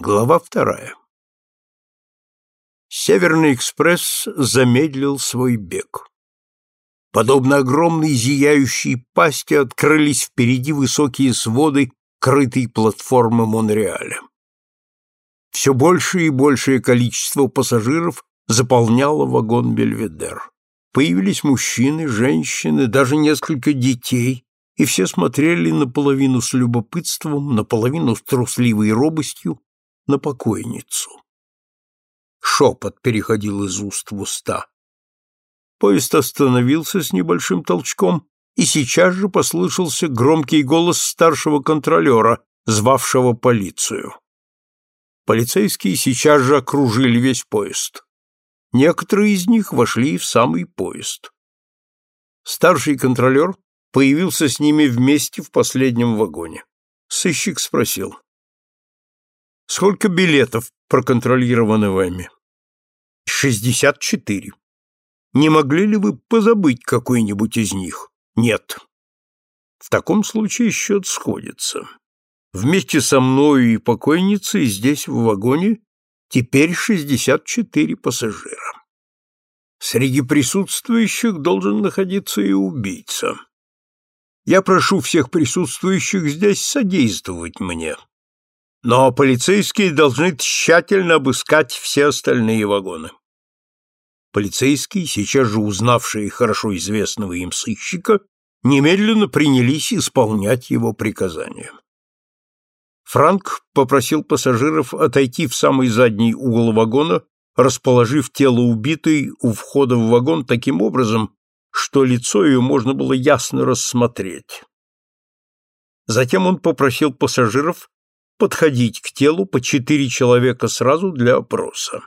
Глава вторая. Северный экспресс замедлил свой бег. Подобно огромной зияющей пасти открылись впереди высокие своды крытой платформы Монреаля. Все большее и большее количество пассажиров заполняло вагон Бельведер. Появились мужчины, женщины, даже несколько детей, и все смотрели наполовину с любопытством, наполовину с трусливой робостью на покойницу. Шепот переходил из уст в уста. Поезд остановился с небольшим толчком, и сейчас же послышался громкий голос старшего контролера, звавшего полицию. Полицейские сейчас же окружили весь поезд. Некоторые из них вошли в самый поезд. Старший контролер появился с ними вместе в последнем вагоне. Сыщик спросил. Сколько билетов проконтролированы вами? Шестьдесят четыре. Не могли ли вы позабыть какой-нибудь из них? Нет. В таком случае счет сходится. Вместе со мною и покойницей здесь, в вагоне, теперь шестьдесят четыре пассажира. Среди присутствующих должен находиться и убийца. Я прошу всех присутствующих здесь содействовать мне. Но полицейские должны тщательно обыскать все остальные вагоны. Полицейские, сейчас же узнавшие хорошо известного им сыщика, немедленно принялись исполнять его приказания. Франк попросил пассажиров отойти в самый задний угол вагона, расположив тело убитой у входа в вагон таким образом, что лицо ее можно было ясно рассмотреть. Затем он попросил пассажиров подходить к телу по четыре человека сразу для опроса.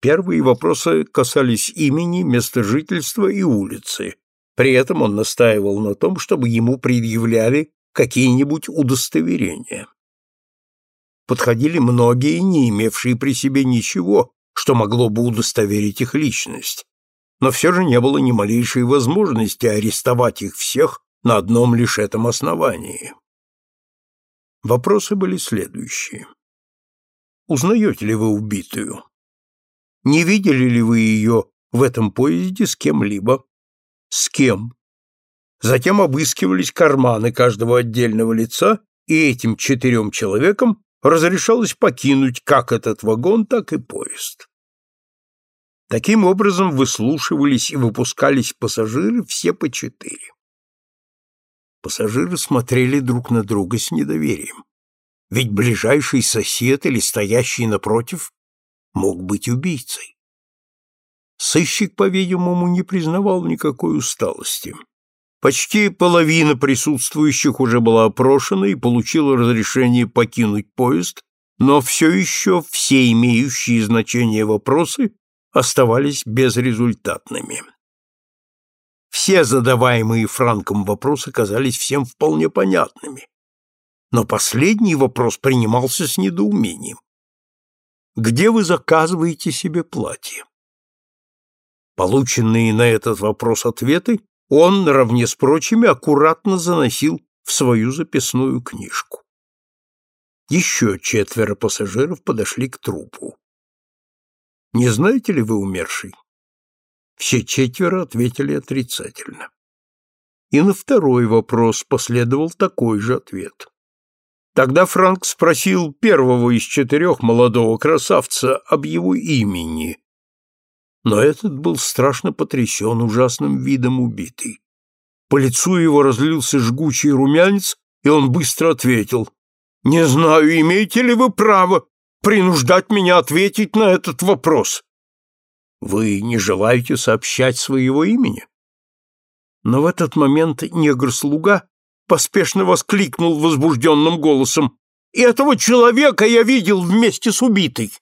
Первые вопросы касались имени, места жительства и улицы. При этом он настаивал на том, чтобы ему предъявляли какие-нибудь удостоверения. Подходили многие, не имевшие при себе ничего, что могло бы удостоверить их личность. Но все же не было ни малейшей возможности арестовать их всех на одном лишь этом основании. Вопросы были следующие. Узнаете ли вы убитую? Не видели ли вы ее в этом поезде с кем-либо? С кем? Затем обыскивались карманы каждого отдельного лица, и этим четырем человекам разрешалось покинуть как этот вагон, так и поезд. Таким образом выслушивались и выпускались пассажиры все по четыре. Пассажиры смотрели друг на друга с недоверием. Ведь ближайший сосед или стоящий напротив мог быть убийцей. Сыщик, по-видимому, не признавал никакой усталости. Почти половина присутствующих уже была опрошена и получила разрешение покинуть поезд, но все еще все имеющие значение вопросы оставались безрезультатными. Все задаваемые Франком вопросы казались всем вполне понятными. Но последний вопрос принимался с недоумением. Где вы заказываете себе платье? Полученные на этот вопрос ответы он, наравне с прочими, аккуратно заносил в свою записную книжку. Еще четверо пассажиров подошли к трупу. «Не знаете ли вы умерший?» Все четверо ответили отрицательно. И на второй вопрос последовал такой же ответ. Тогда Франк спросил первого из четырех молодого красавца об его имени, но этот был страшно потрясен ужасным видом убитый. По лицу его разлился жгучий румянец, и он быстро ответил, «Не знаю, имеете ли вы право принуждать меня ответить на этот вопрос?» Вы не желаете сообщать своего имени? Но в этот момент негр-слуга поспешно воскликнул возбужденным голосом. «Этого человека я видел вместе с убитой!»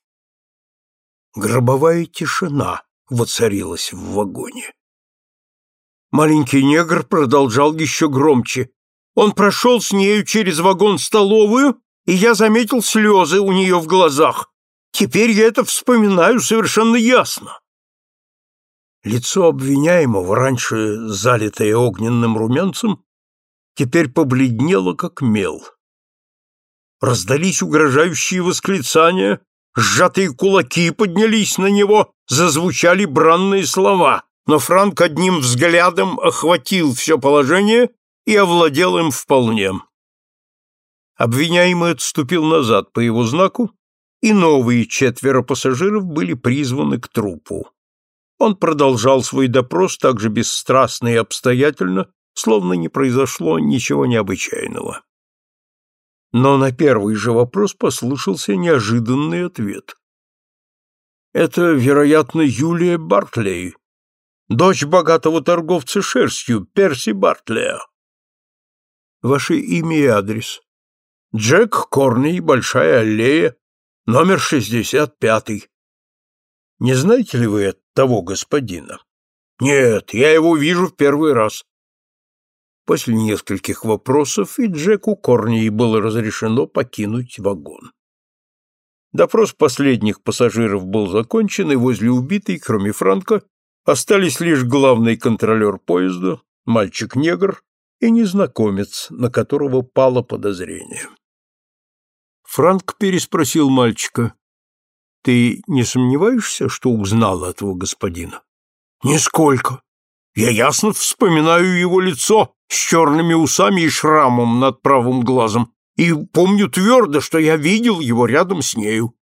Гробовая тишина воцарилась в вагоне. Маленький негр продолжал еще громче. Он прошел с нею через вагон-столовую, и я заметил слезы у нее в глазах. Теперь я это вспоминаю совершенно ясно. Лицо обвиняемого, раньше залитое огненным румянцем, теперь побледнело, как мел. Раздались угрожающие восклицания, сжатые кулаки поднялись на него, зазвучали бранные слова, но Франк одним взглядом охватил все положение и овладел им вполне. Обвиняемый отступил назад по его знаку, и новые четверо пассажиров были призваны к трупу. Он продолжал свой допрос так же бесстрастно и обстоятельно, словно не произошло ничего необычайного. Но на первый же вопрос послышался неожиданный ответ. «Это, вероятно, Юлия Бартлей, дочь богатого торговца шерстью, Перси Бартлея. Ваше имя и адрес. Джек Корни, Большая аллея, номер 65. Не знаете ли вы того господина? Нет, я его вижу в первый раз. После нескольких вопросов и Джеку Корни было разрешено покинуть вагон. Допрос последних пассажиров был закончен, и возле убитой, кроме Франка, остались лишь главный контролер поезда, мальчик-негр и незнакомец, на которого пало подозрение. Франк переспросил мальчика. «Ты не сомневаешься, что узнал этого господина?» «Нисколько. Я ясно вспоминаю его лицо с черными усами и шрамом над правым глазом, и помню твердо, что я видел его рядом с нею».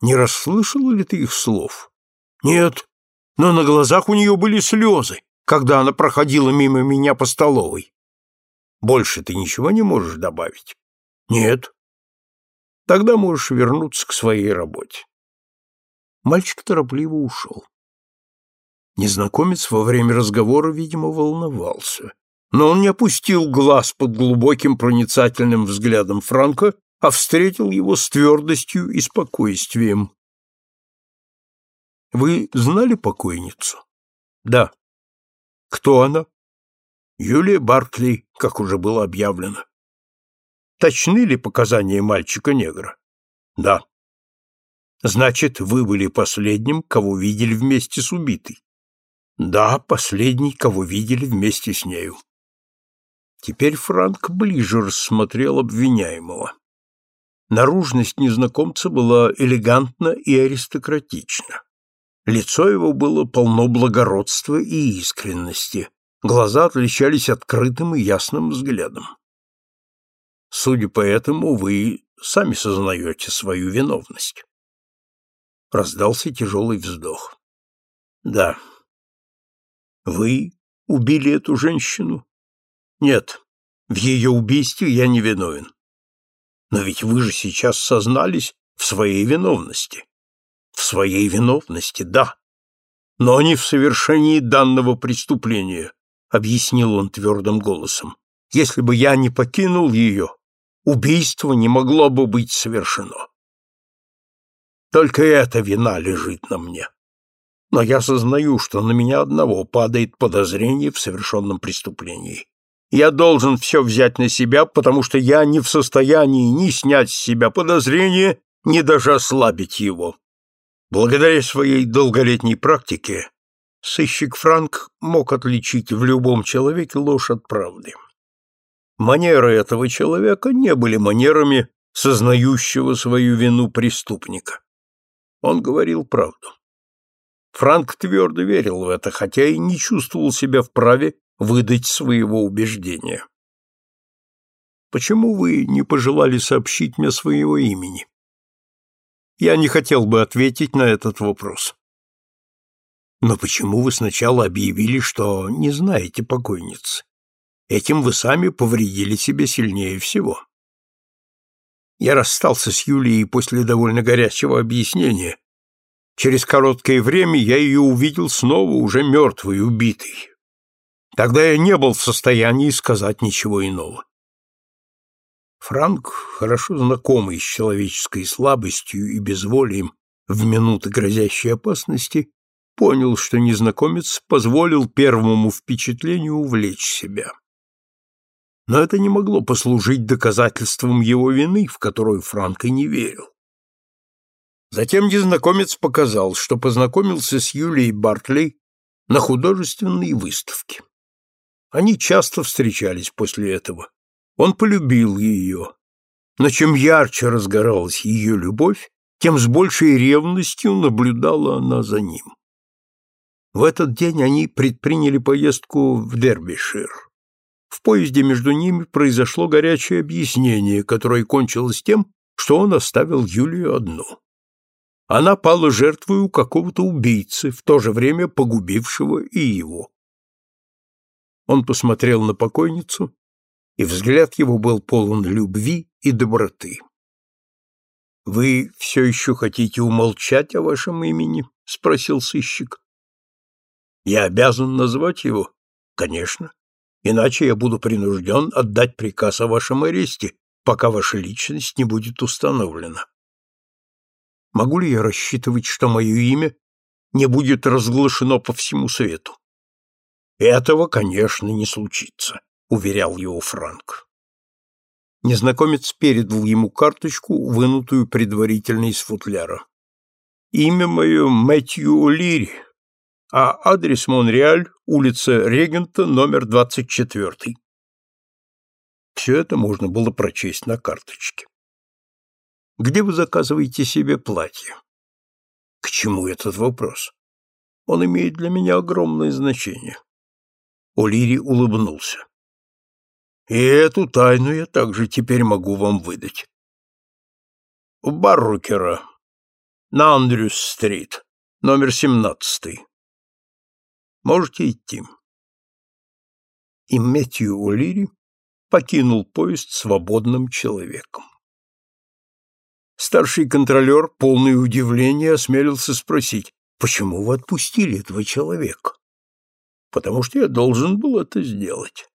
«Не расслышал ли ты их слов?» «Нет, но на глазах у нее были слезы, когда она проходила мимо меня по столовой. Больше ты ничего не можешь добавить? Нет. Тогда можешь вернуться к своей работе. Мальчик торопливо ушел. Незнакомец во время разговора, видимо, волновался. Но он не опустил глаз под глубоким проницательным взглядом Франка, а встретил его с твердостью и спокойствием. «Вы знали покойницу?» «Да». «Кто она?» «Юлия Баркли, как уже было объявлено». Точны ли показания мальчика-негра? Да. Значит, вы были последним, кого видели вместе с убитой? Да, последний, кого видели вместе с нею. Теперь Франк ближе рассмотрел обвиняемого. Наружность незнакомца была элегантна и аристократична. Лицо его было полно благородства и искренности, глаза отличались открытым и ясным взглядом. Судя по этому, вы сами сознаете свою виновность. Раздался тяжелый вздох. Да. Вы убили эту женщину? Нет, в ее убийстве я не виновен. Но ведь вы же сейчас сознались в своей виновности. В своей виновности, да. Но не в совершении данного преступления, объяснил он твердым голосом. Если бы я не покинул ее, убийство не могло бы быть совершено. Только эта вина лежит на мне. Но я сознаю, что на меня одного падает подозрение в совершенном преступлении. Я должен все взять на себя, потому что я не в состоянии ни снять с себя подозрение, ни даже ослабить его. Благодаря своей долголетней практике сыщик Франк мог отличить в любом человеке ложь от правды. Манеры этого человека не были манерами сознающего свою вину преступника. Он говорил правду. Франк твердо верил в это, хотя и не чувствовал себя вправе выдать своего убеждения. «Почему вы не пожелали сообщить мне своего имени?» Я не хотел бы ответить на этот вопрос. Но почему вы сначала объявили, что не знаете покойницы? Этим вы сами повредили себе сильнее всего. Я расстался с Юлией после довольно горячего объяснения. Через короткое время я ее увидел снова уже мертвой, убитой. Тогда я не был в состоянии сказать ничего иного. Франк, хорошо знакомый с человеческой слабостью и безволием в минуты грозящей опасности, понял, что незнакомец позволил первому впечатлению увлечь себя но это не могло послужить доказательством его вины, в которую Франк и не верил. Затем незнакомец показал, что познакомился с Юлией Бартли на художественной выставке. Они часто встречались после этого. Он полюбил ее. Но чем ярче разгоралась ее любовь, тем с большей ревностью наблюдала она за ним. В этот день они предприняли поездку в Дербишир. В поезде между ними произошло горячее объяснение, которое кончилось тем, что он оставил Юлию одну. Она пала жертвой у какого-то убийцы, в то же время погубившего и его. Он посмотрел на покойницу, и взгляд его был полон любви и доброты. «Вы все еще хотите умолчать о вашем имени?» — спросил сыщик. «Я обязан назвать его?» «Конечно. Иначе я буду принужден отдать приказ о вашем аресте, пока ваша личность не будет установлена. Могу ли я рассчитывать, что мое имя не будет разглашено по всему свету? Этого, конечно, не случится, уверял его Франк. Незнакомец передал ему карточку, вынутую предварительно из футляра. Имя мое Мэтью О'Лири, а адрес Монреаль, улица Регента, номер 24. Все это можно было прочесть на карточке. Где вы заказываете себе платье? К чему этот вопрос? Он имеет для меня огромное значение. О'Лири улыбнулся. И эту тайну я также теперь могу вам выдать. У Баррукера, на Андрюс-стрит, номер семнадцатый. Можете идти. И Мэтью О'Лири покинул поезд свободным человеком. Старший контролер, полный удивления, осмелился спросить, почему вы отпустили этого человека? Потому что я должен был это сделать.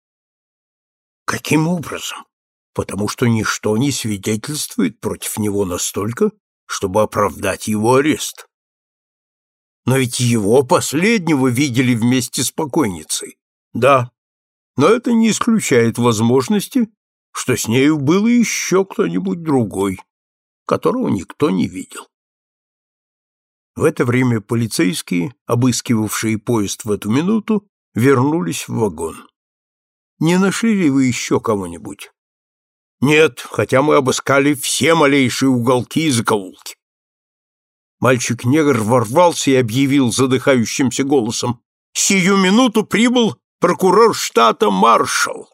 Каким образом? Потому что ничто не свидетельствует против него настолько, чтобы оправдать его арест. Но ведь его последнего видели вместе с покойницей. Да, но это не исключает возможности, что с нею был еще кто-нибудь другой, которого никто не видел. В это время полицейские, обыскивавшие поезд в эту минуту, вернулись в вагон. Не нашли ли вы еще кого-нибудь? Нет, хотя мы обыскали все малейшие уголки и закоулки. Мальчик-негр ворвался и объявил задыхающимся голосом. «Сию минуту прибыл прокурор штата Маршалл.